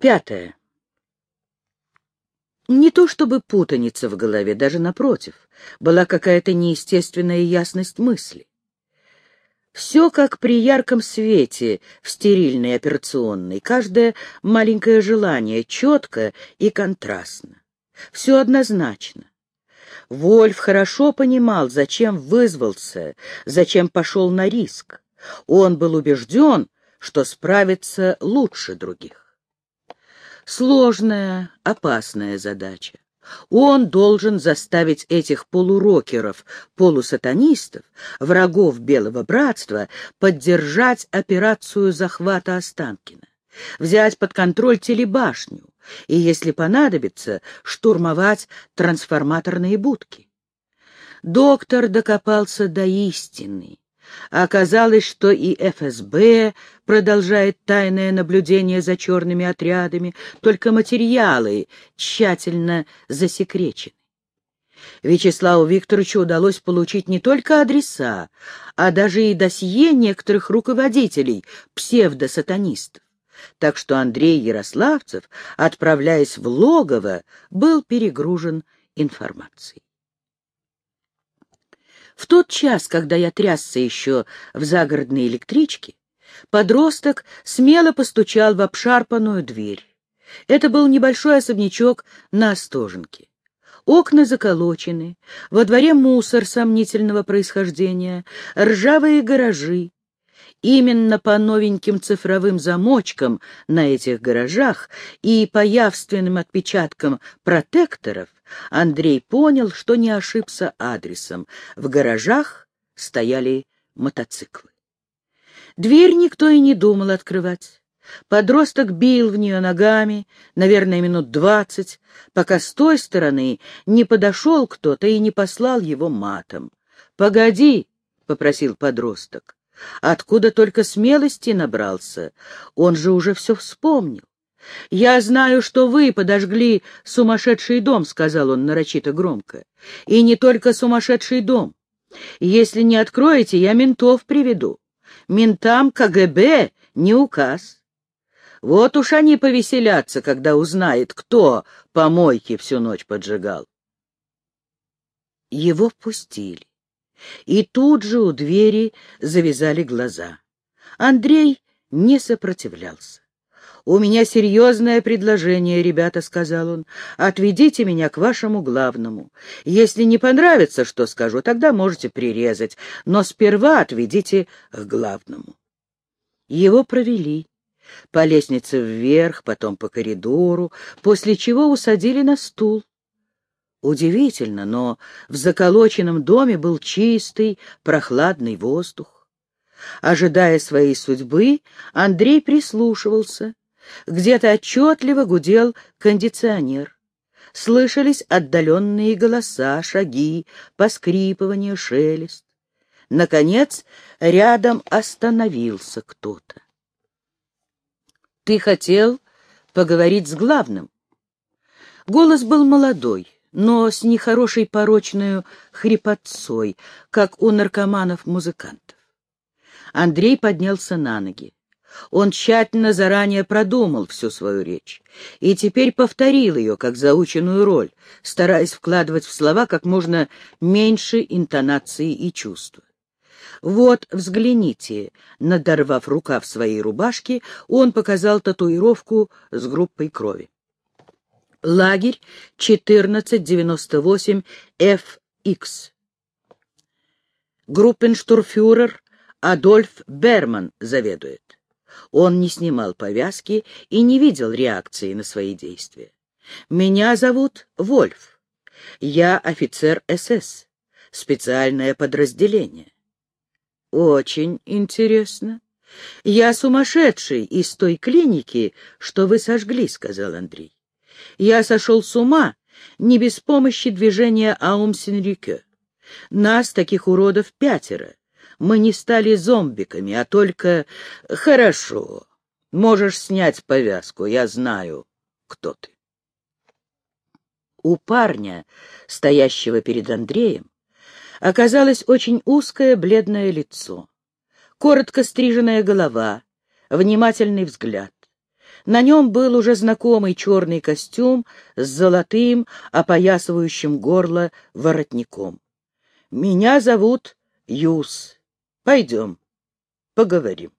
Пятое. Не то чтобы путаница в голове, даже напротив, была какая-то неестественная ясность мысли. Все как при ярком свете в стерильной операционной, каждое маленькое желание четко и контрастно. Все однозначно. Вольф хорошо понимал, зачем вызвался, зачем пошел на риск. Он был убежден, что справится лучше других. Сложная, опасная задача. Он должен заставить этих полурокеров, полусатанистов, врагов Белого Братства, поддержать операцию захвата Останкина, взять под контроль телебашню и, если понадобится, штурмовать трансформаторные будки. Доктор докопался до истины Оказалось, что и ФСБ продолжает тайное наблюдение за черными отрядами, только материалы тщательно засекречены. Вячеславу Викторовичу удалось получить не только адреса, а даже и досье некоторых руководителей, псевдосатанистов. Так что Андрей Ярославцев, отправляясь в логово, был перегружен информацией. В тот час, когда я трясся еще в загородной электричке, подросток смело постучал в обшарпанную дверь. Это был небольшой особнячок на Остоженке. Окна заколочены, во дворе мусор сомнительного происхождения, ржавые гаражи, Именно по новеньким цифровым замочкам на этих гаражах и по явственным отпечаткам протекторов Андрей понял, что не ошибся адресом. В гаражах стояли мотоциклы. Дверь никто и не думал открывать. Подросток бил в нее ногами, наверное, минут двадцать, пока с той стороны не подошел кто-то и не послал его матом. «Погоди!» — попросил подросток. Откуда только смелости набрался? Он же уже все вспомнил. «Я знаю, что вы подожгли сумасшедший дом», — сказал он нарочито громко. «И не только сумасшедший дом. Если не откроете, я ментов приведу. Ментам КГБ не указ. Вот уж они повеселятся, когда узнает, кто помойки всю ночь поджигал». Его пустили. И тут же у двери завязали глаза. Андрей не сопротивлялся. «У меня серьезное предложение, ребята», — сказал он. «Отведите меня к вашему главному. Если не понравится, что скажу, тогда можете прирезать, но сперва отведите к главному». Его провели. По лестнице вверх, потом по коридору, после чего усадили на стул. Удивительно, но в заколоченном доме был чистый, прохладный воздух. Ожидая своей судьбы, Андрей прислушивался. Где-то отчетливо гудел кондиционер. Слышались отдаленные голоса, шаги, поскрипывание, шелест. Наконец, рядом остановился кто-то. «Ты хотел поговорить с главным?» Голос был молодой, но с нехорошей порочной хрипотцой, как у наркоманов-музыкантов. Андрей поднялся на ноги. Он тщательно заранее продумал всю свою речь и теперь повторил ее как заученную роль, стараясь вкладывать в слова как можно меньше интонации и чувства. «Вот, взгляните», — надорвав рукав своей рубашки, он показал татуировку с группой крови. Лагерь 1498-FX. Группенштурфюрер Адольф Берман заведует. Он не снимал повязки и не видел реакции на свои действия. «Меня зовут Вольф. Я офицер СС. Специальное подразделение». «Очень интересно. Я сумасшедший из той клиники, что вы сожгли», — сказал Андрей. Я сошел с ума не без помощи движения Аум-Синрикё. Нас, таких уродов, пятеро. Мы не стали зомбиками, а только... Хорошо. Можешь снять повязку, я знаю, кто ты. У парня, стоящего перед Андреем, оказалось очень узкое бледное лицо, коротко стриженная голова, внимательный взгляд. На нем был уже знакомый черный костюм с золотым, опоясывающим горло воротником. «Меня зовут Юс. Пойдем, поговорим».